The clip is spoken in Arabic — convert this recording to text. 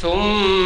ثم